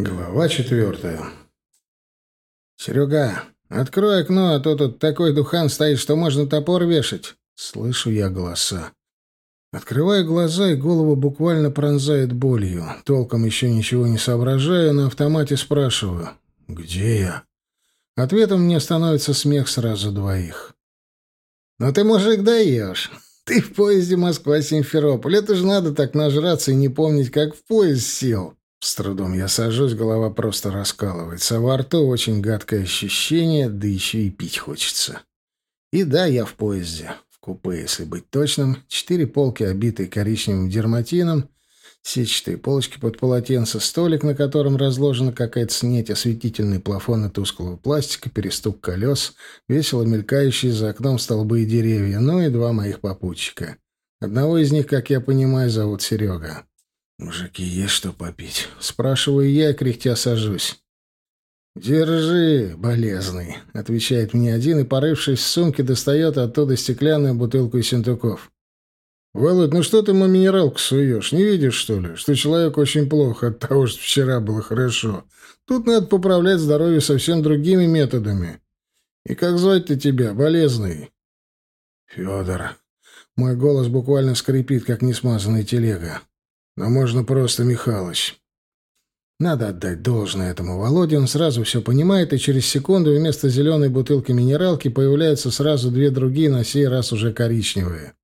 Глава четвертая. «Серега, открой окно, а то тут такой духан стоит, что можно топор вешать!» Слышу я голоса. Открываю глаза, и голову буквально пронзает болью. Толком еще ничего не соображаю, на автомате спрашиваю. «Где я?» Ответом мне становится смех сразу двоих. «Ну ты, мужик, даешь. Ты в поезде Москва-Симферополь. Это же надо так нажраться и не помнить, как в поезд сел». С трудом я сажусь, голова просто раскалывается. Во рту очень гадкое ощущение, да еще и пить хочется. И да, я в поезде. В купе, если быть точным. Четыре полки, обитые коричневым дерматином. Сетчатые полочки под полотенце, столик, на котором разложена какая-то снеть, осветительный плафон и тусклого пластика, перестук колес, весело мелькающие за окном столбы и деревья, ну и два моих попутчика. Одного из них, как я понимаю, зовут Серега. «Мужики, есть что попить?» Спрашиваю я, кряхтя сажусь. «Держи, болезный», — отвечает мне один и, порывшись в сумке, достает оттуда стеклянную бутылку из синтуков. «Володь, ну что ты ему минералку суешь? Не видишь, что ли, что человек очень плохо от того, что вчера было хорошо? Тут надо поправлять здоровье совсем другими методами. И как звать-то тебя, болезный?» «Федор». Мой голос буквально скрипит, как несмазанная телега. Но можно просто Михалыч. Надо отдать должное этому Володе, он сразу все понимает, и через секунду вместо зеленой бутылки минералки появляются сразу две другие, на сей раз уже коричневые.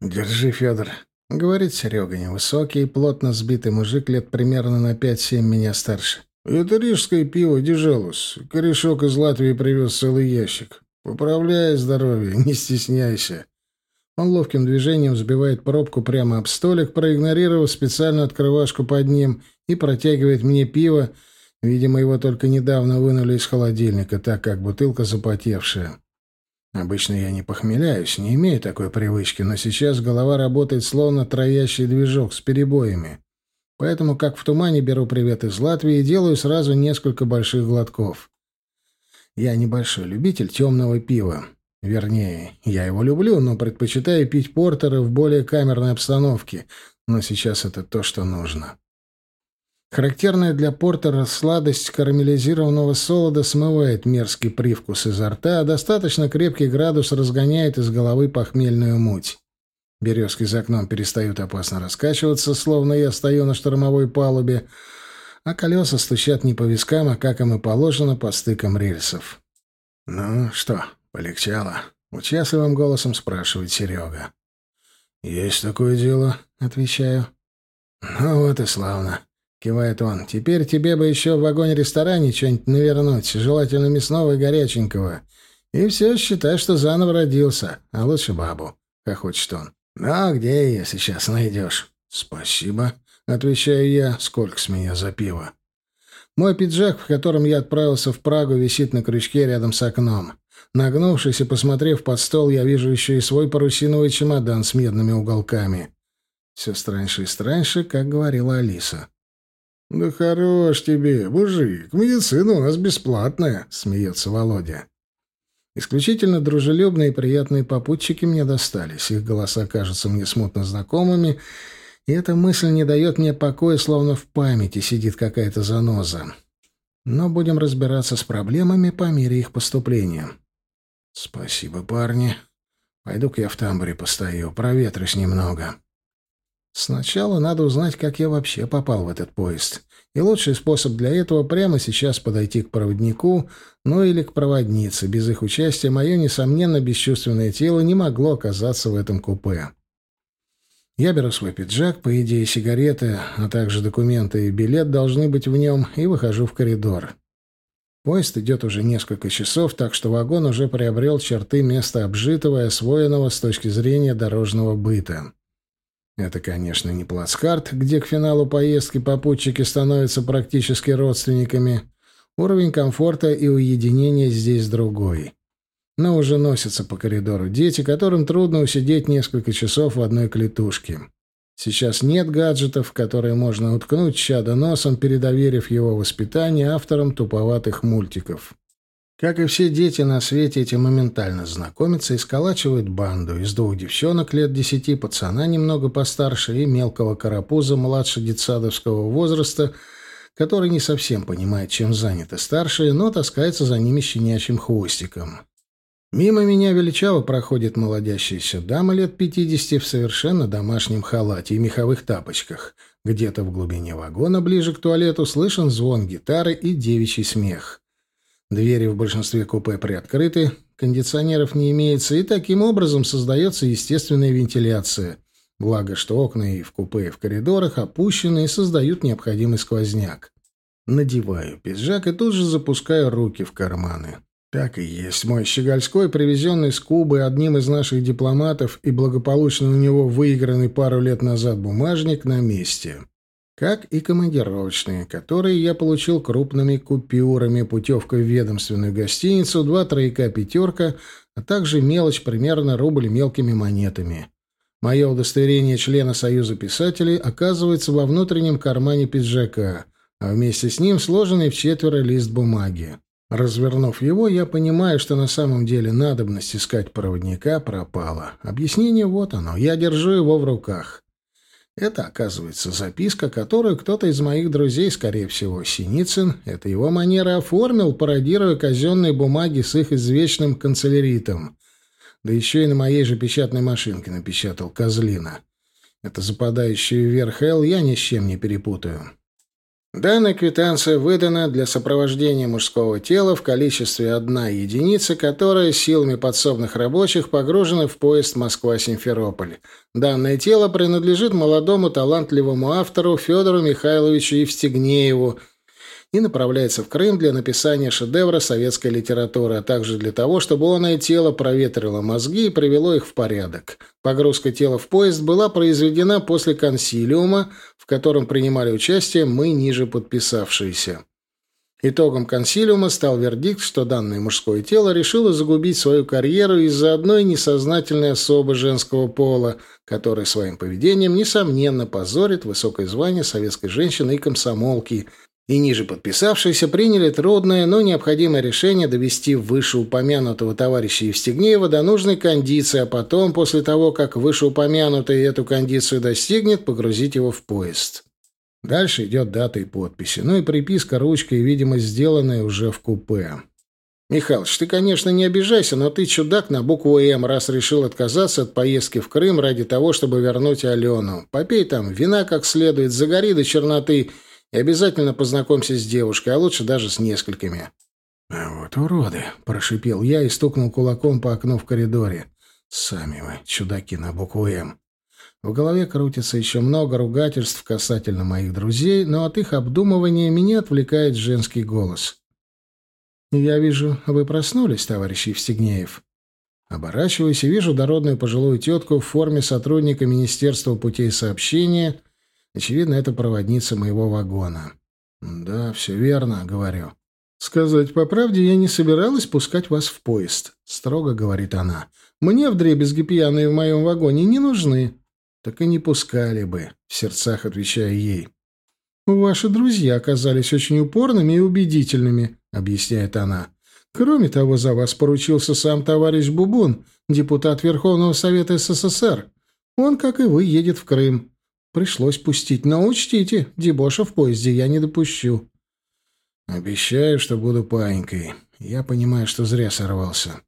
«Держи, Федор», — говорит Серега, невысокий, плотно сбитый мужик, лет примерно на пять-семь меня старше. «Это рижское пиво, Дежалус. Корешок из Латвии привез целый ящик. Поправляй здоровье, не стесняйся». Он ловким движением взбивает пробку прямо об столик, проигнорировав специальную открывашку под ним, и протягивает мне пиво. Видимо, его только недавно вынули из холодильника, так как бутылка запотевшая. Обычно я не похмеляюсь, не имею такой привычки, но сейчас голова работает словно троящий движок с перебоями. Поэтому, как в тумане, беру привет из Латвии и делаю сразу несколько больших глотков. Я небольшой любитель темного пива. Вернее, я его люблю, но предпочитаю пить портеры в более камерной обстановке. Но сейчас это то, что нужно. Характерная для портера сладость карамелизированного солода смывает мерзкий привкус изо рта, а достаточно крепкий градус разгоняет из головы похмельную муть. Березки за окном перестают опасно раскачиваться, словно я стою на штормовой палубе, а колеса стучат не по вискам, а, как им и положено, по стыкам рельсов. «Ну что, «Полегчало?» — участливым голосом спрашивает Серега. «Есть такое дело», — отвечаю. «Ну вот и славно», — кивает он. «Теперь тебе бы еще в вагоне-ресторане что-нибудь навернуть, желательно мясного и горяченького. И все, считай, что заново родился, а лучше бабу», — хохочет он. «Ну, а где ее сейчас найдешь?» «Спасибо», — отвечаю я. «Сколько с меня за пиво?» Мой пиджак, в котором я отправился в Прагу, висит на крючке рядом с окном. Нагнувшись и посмотрев под стол, я вижу еще и свой парусиновый чемодан с медными уголками. Все страньше и страньше, как говорила Алиса. «Да хорош тебе, мужик, медицина у нас бесплатная», — смеется Володя. Исключительно дружелюбные и приятные попутчики мне достались. Их голоса кажутся мне смутно знакомыми, и эта мысль не дает мне покоя, словно в памяти сидит какая-то заноза. Но будем разбираться с проблемами по мере их поступления. «Спасибо, парни. Пойду-ка я в тамбуре постою, проветрюсь немного». Сначала надо узнать, как я вообще попал в этот поезд. И лучший способ для этого прямо сейчас подойти к проводнику, ну или к проводнице. Без их участия мое, несомненно, бесчувственное тело не могло оказаться в этом купе. Я беру свой пиджак, по идее сигареты, а также документы и билет должны быть в нем, и выхожу в коридор. Поезд идет уже несколько часов, так что вагон уже приобрел черты места обжитого и освоенного с точки зрения дорожного быта. Это, конечно, не плацкарт, где к финалу поездки попутчики становятся практически родственниками. Уровень комфорта и уединения здесь другой. Но уже носятся по коридору дети, которым трудно усидеть несколько часов в одной клетушке. Сейчас нет гаджетов, которые можно уткнуть чадо носом, передоверив его воспитание авторам туповатых мультиков. Как и все дети на свете, эти моментально знакомятся и сколачивают банду из двух девчонок лет десяти, пацана немного постарше и мелкого карапуза младше детсадовского возраста, который не совсем понимает, чем заняты старшие, но таскается за ними щенячьим хвостиком. Мимо меня величаво проходит молодящаяся дама лет пятидесяти в совершенно домашнем халате и меховых тапочках. Где-то в глубине вагона, ближе к туалету, слышен звон гитары и девичий смех. Двери в большинстве купе приоткрыты, кондиционеров не имеется, и таким образом создается естественная вентиляция. Благо, что окна и в купе, и в коридорах опущены и создают необходимый сквозняк. Надеваю пиджак и тут же запускаю руки в карманы. Так и есть. Мой щегольской, привезенный с Кубы одним из наших дипломатов и благополучно у него выигранный пару лет назад бумажник на месте. Как и командировочные, которые я получил крупными купюрами, путевкой в ведомственную гостиницу, два трояка пятерка, а также мелочь примерно рубль мелкими монетами. Мое удостоверение члена Союза писателей оказывается во внутреннем кармане пиджака, а вместе с ним сложенный в четверо лист бумаги. Развернув его, я понимаю, что на самом деле надобность искать проводника пропала. Объяснение вот оно. Я держу его в руках. Это, оказывается, записка, которую кто-то из моих друзей, скорее всего, Синицын, это его манера оформил, пародируя казенные бумаги с их извечным канцеляритом. Да еще и на моей же печатной машинке напечатал Козлина. Это западающий вверх «Л» я ни с чем не перепутаю. Данная квитанция выдана для сопровождения мужского тела в количестве одна единица, которая силами подсобных рабочих погружена в поезд Москва-Симферополь. Данное тело принадлежит молодому талантливому автору Федору Михайловичу Евстигнееву – и направляется в Крым для написания шедевра советской литературы, а также для того, чтобы оное тело проветрило мозги и привело их в порядок. Погрузка тела в поезд была произведена после консилиума, в котором принимали участие мы, ниже подписавшиеся. Итогом консилиума стал вердикт, что данное мужское тело решило загубить свою карьеру из-за одной несознательной особы женского пола, которая своим поведением, несомненно, позорит высокое звание советской женщины и комсомолки – и ниже подписавшиеся приняли трудное, но необходимое решение довести вышеупомянутого товарища Евстигнеева до нужной кондиции, а потом, после того, как вышеупомянутый эту кондицию достигнет, погрузить его в поезд. Дальше идет дата и подписи, ну и приписка ручкой, видимо, сделанная уже в купе. «Михалыч, ты, конечно, не обижайся, но ты чудак на букву «М», раз решил отказаться от поездки в Крым ради того, чтобы вернуть Алену. Попей там вина как следует, загори до черноты и обязательно познакомься с девушкой, а лучше даже с несколькими». «А вот уроды!» — прошипел я и стукнул кулаком по окну в коридоре. «Сами вы, чудаки на букву «М». В голове крутится еще много ругательств касательно моих друзей, но от их обдумывания меня отвлекает женский голос. «Я вижу, вы проснулись, товарищ Евстигнеев». Оборачиваюсь и вижу дородную пожилую тетку в форме сотрудника Министерства путей сообщения — Очевидно, это проводница моего вагона. «Да, все верно», — говорю. «Сказать по правде, я не собиралась пускать вас в поезд», — строго говорит она. «Мне вдребезги пьяные в моем вагоне не нужны». «Так и не пускали бы», — в сердцах отвечаю ей. «Ваши друзья оказались очень упорными и убедительными», — объясняет она. «Кроме того, за вас поручился сам товарищ Бубун, депутат Верховного Совета СССР. Он, как и вы, едет в Крым. Пришлось пустить. Но учтите, дебоша в поезде я не допущу. Обещаю, что буду паинькой. Я понимаю, что зря сорвался.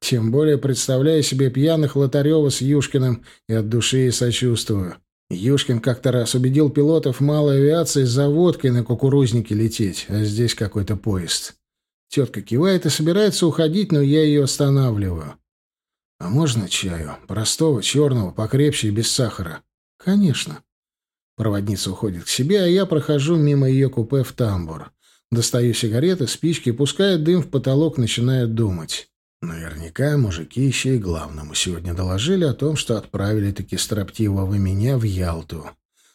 Тем более представляю себе пьяных Лотарева с Юшкиным и от души и сочувствую. Юшкин как-то раз убедил пилотов малой авиации за водкой на кукурузнике лететь, а здесь какой-то поезд. Тетка кивает и собирается уходить, но я ее останавливаю. «А можно чаю? Простого, черного, покрепче и без сахара?» «Конечно». Проводница уходит к себе, а я прохожу мимо ее купе в тамбур. Достаю сигареты, спички, пуская дым в потолок, начинаю думать. Наверняка мужики еще и главному сегодня доложили о том, что отправили таки строптивого меня в Ялту.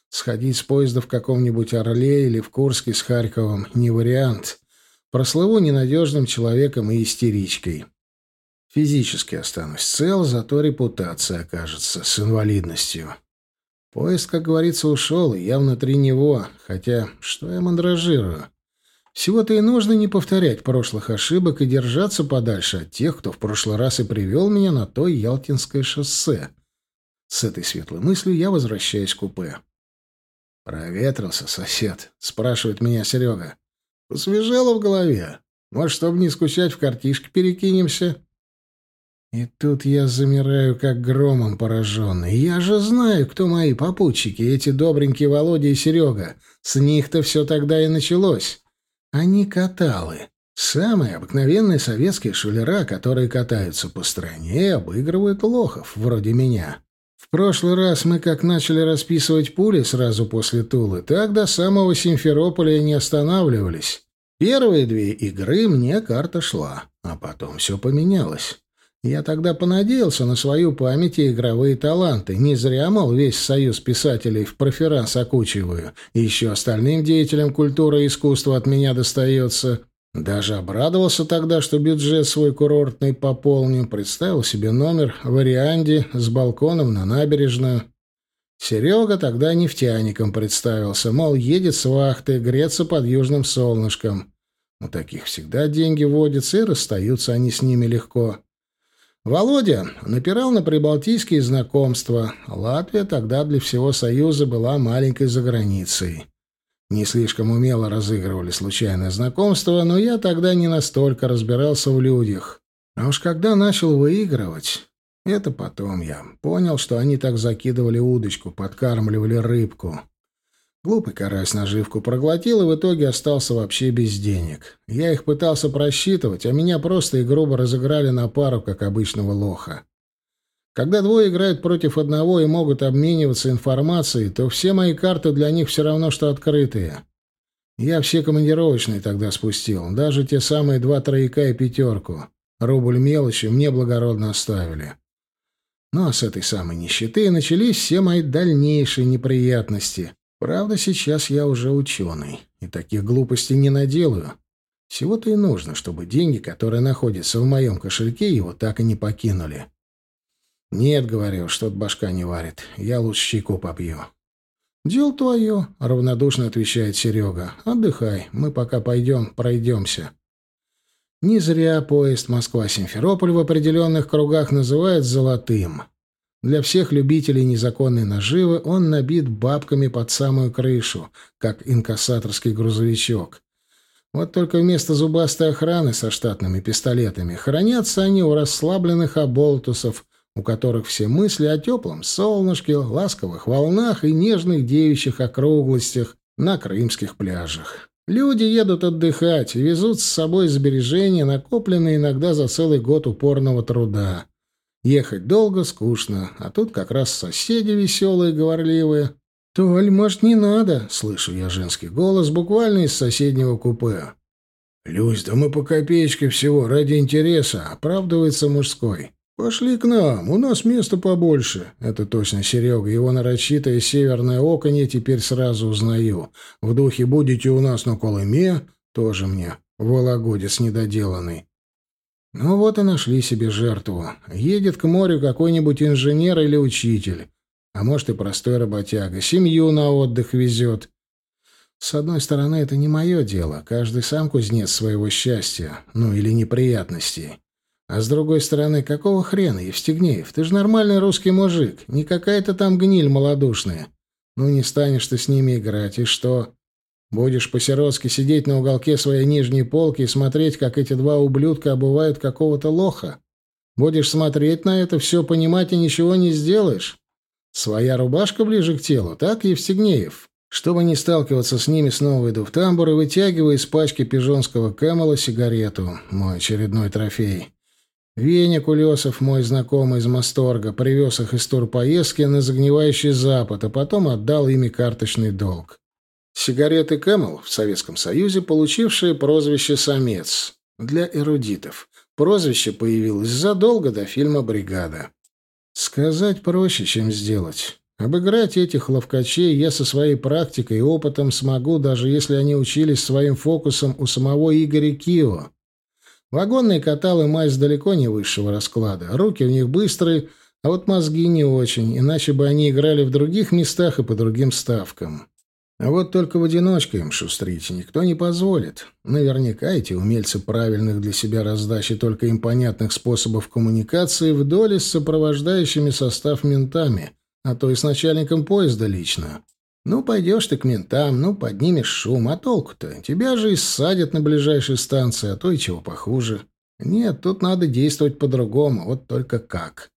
Сходить с поезда в каком-нибудь Орле или в Курске с Харьковом — не вариант. Прослыву ненадежным человеком и истеричкой. Физически останусь цел, зато репутация окажется с инвалидностью. Поезд, как говорится, ушел, и я внутри него. Хотя, что я мандражирую? Всего-то и нужно не повторять прошлых ошибок и держаться подальше от тех, кто в прошлый раз и привел меня на то Ялтинское шоссе. С этой светлой мыслью я возвращаюсь в купе. «Проветрился, сосед?» — спрашивает меня Серега. «Посвежело в голове. Может, чтобы не скучать, в картишке перекинемся?» И тут я замираю, как громом пораженный. Я же знаю, кто мои попутчики, эти добренькие Володя и Серега. С них-то все тогда и началось. Они каталы. Самые обыкновенные советские шулера, которые катаются по стране и обыгрывают лохов, вроде меня. В прошлый раз мы как начали расписывать пули сразу после Тулы, так до самого Симферополя не останавливались. Первые две игры мне карта шла, а потом все поменялось. Я тогда понадеялся на свою память и игровые таланты. Не зря, мол, весь союз писателей в проферанс окучиваю. И еще остальным деятелям культуры и искусства от меня достается. Даже обрадовался тогда, что бюджет свой курортный пополню. Представил себе номер в Арианде с балконом на набережную. Серега тогда нефтяником представился, мол, едет с вахты, греться под южным солнышком. У таких всегда деньги водятся, и расстаются они с ними легко. Володя напирал на прибалтийские знакомства. Латвия тогда для всего Союза была маленькой заграницей. Не слишком умело разыгрывали случайное знакомство, но я тогда не настолько разбирался в людях. А уж когда начал выигрывать, это потом я понял, что они так закидывали удочку, подкармливали рыбку. Глупый карась наживку проглотил и в итоге остался вообще без денег. Я их пытался просчитывать, а меня просто и грубо разыграли на пару, как обычного лоха. Когда двое играют против одного и могут обмениваться информацией, то все мои карты для них все равно, что открытые. Я все командировочные тогда спустил, даже те самые два трояка и пятерку. Рубль мелочи мне благородно оставили. Ну а с этой самой нищеты начались все мои дальнейшие неприятности. Правда, сейчас я уже ученый, и таких глупостей не наделаю. Всего-то и нужно, чтобы деньги, которые находятся в моем кошельке, его так и не покинули. «Нет, — говорю, — что-то башка не варит. Я лучше чайку попью». «Дело твое», — равнодушно отвечает Серега. «Отдыхай, мы пока пойдем, пройдемся». Не зря поезд Москва-Симферополь в определенных кругах называют «золотым». Для всех любителей незаконной наживы он набит бабками под самую крышу, как инкассаторский грузовичок. Вот только вместо зубастой охраны со штатными пистолетами хранятся они у расслабленных оболтусов, у которых все мысли о теплом солнышке, ласковых волнах и нежных девичьих округлостях на крымских пляжах. Люди едут отдыхать и везут с собой сбережения, накопленные иногда за целый год упорного труда. Ехать долго, скучно, а тут как раз соседи веселые, говорливые. «Толь, может, не надо?» — слышу я женский голос буквально из соседнего купе. «Люсь, да мы по копеечке всего, ради интереса», — оправдывается мужской. «Пошли к нам, у нас места побольше». Это точно Серега, его нарочитое северное оконье теперь сразу узнаю. В духе «будете у нас на Колыме» тоже мне, вологодец недоделанный. Ну вот и нашли себе жертву. Едет к морю какой-нибудь инженер или учитель. А может и простой работяга. Семью на отдых везет. С одной стороны, это не мое дело. Каждый сам кузнец своего счастья. Ну или неприятностей. А с другой стороны, какого хрена, Евстигнеев? Ты же нормальный русский мужик. Не какая-то там гниль малодушная. Ну не станешь ты с ними играть. И что? Будешь по-сиротски сидеть на уголке своей нижней полки и смотреть, как эти два ублюдка обувают какого-то лоха? Будешь смотреть на это, все понимать и ничего не сделаешь? Своя рубашка ближе к телу, так, Евстигнеев? Чтобы не сталкиваться с ними, снова иду в тамбур и вытягиваю из пачки пижонского кэмела сигарету, мой очередной трофей. Веня Кулесов, мой знакомый из Масторга, привез их из турпоездки на загнивающий запад, а потом отдал ими карточный долг. Сигареты Camel в Советском Союзе, получившие прозвище «Самец» для эрудитов. Прозвище появилось задолго до фильма «Бригада». Сказать проще, чем сделать. Обыграть этих ловкачей я со своей практикой и опытом смогу, даже если они учились своим фокусом у самого Игоря Кио. Вагонные каталы мазь далеко не высшего расклада. Руки у них быстрые, а вот мозги не очень, иначе бы они играли в других местах и по другим ставкам. А вот только в одиночку им шустрить никто не позволит. Наверняка эти умельцы правильных для себя раздачи только им понятных способов коммуникации в доле с сопровождающими состав ментами, а то и с начальником поезда лично. Ну, пойдешь ты к ментам, ну, поднимешь шум, а толку-то? Тебя же и ссадят на ближайшей станции, а то и чего похуже. Нет, тут надо действовать по-другому, вот только как.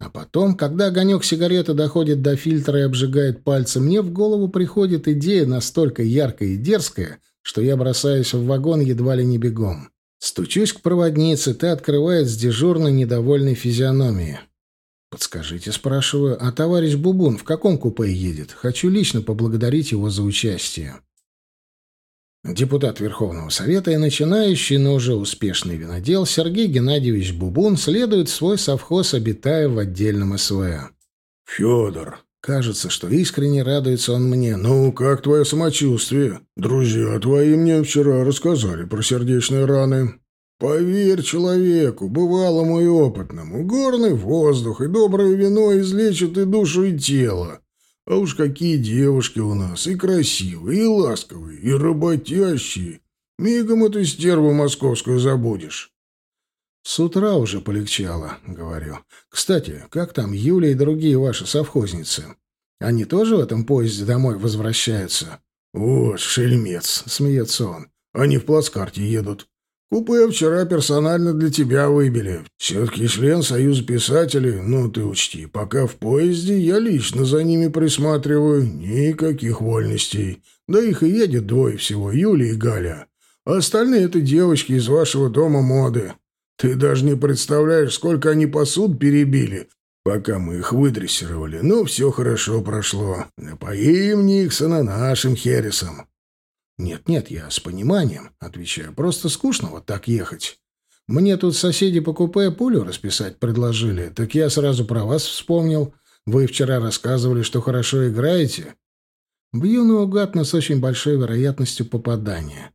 А потом, когда огонек сигареты доходит до фильтра и обжигает пальцы, мне в голову приходит идея настолько яркая и дерзкая, что я бросаюсь в вагон едва ли не бегом. Стучусь к проводнице, та открывает с дежурной недовольной физиономией. «Подскажите», — спрашиваю, — «а товарищ Бубун в каком купе едет? Хочу лично поблагодарить его за участие». Депутат Верховного Совета и начинающий, но уже успешный винодел Сергей Геннадьевич Бубун следует свой совхоз, обитая в отдельном СВ. «Федор, Кажется, что искренне радуется он мне. «Ну, как твое самочувствие? Друзья твои мне вчера рассказали про сердечные раны. Поверь человеку, бывалому и опытному, горный воздух и доброе вино излечат и душу, и тело. А уж какие девушки у нас, и красивые, и ласковые, и работящие. Мигом эту стерву московскую забудешь». «С утра уже полегчало», — говорю. «Кстати, как там Юля и другие ваши совхозницы? Они тоже в этом поезде домой возвращаются?» «Вот шельмец», — смеется он. «Они в плацкарте едут. Купе вчера персонально для тебя выбили. Все-таки член Союза писателей, ну ты учти, пока в поезде я лично за ними присматриваю, никаких вольностей. Да их и едет двое всего, Юля и Галя. А остальные — это девочки из вашего дома моды. Ты даже не представляешь, сколько они посуд перебили, пока мы их выдрессировали. Но все хорошо прошло. Напоим Никсона нашим хересом. «Нет-нет, я с пониманием», — отвечаю. «Просто скучно вот так ехать. Мне тут соседи по купе пулю расписать предложили, так я сразу про вас вспомнил. Вы вчера рассказывали, что хорошо играете. Бью наугад, но с очень большой вероятностью попадания.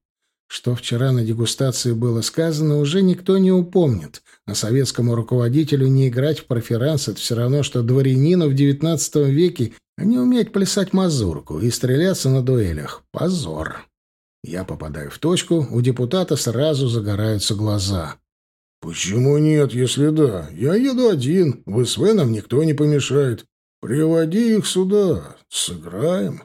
Что вчера на дегустации было сказано, уже никто не упомнит, а советскому руководителю не играть в проферанс — это все равно, что дворянину в XIX веке не уметь плясать мазурку и стреляться на дуэлях. Позор. Я попадаю в точку, у депутата сразу загораются глаза. «Почему нет, если да? Я еду один, в СВ нам никто не помешает. Приводи их сюда, сыграем».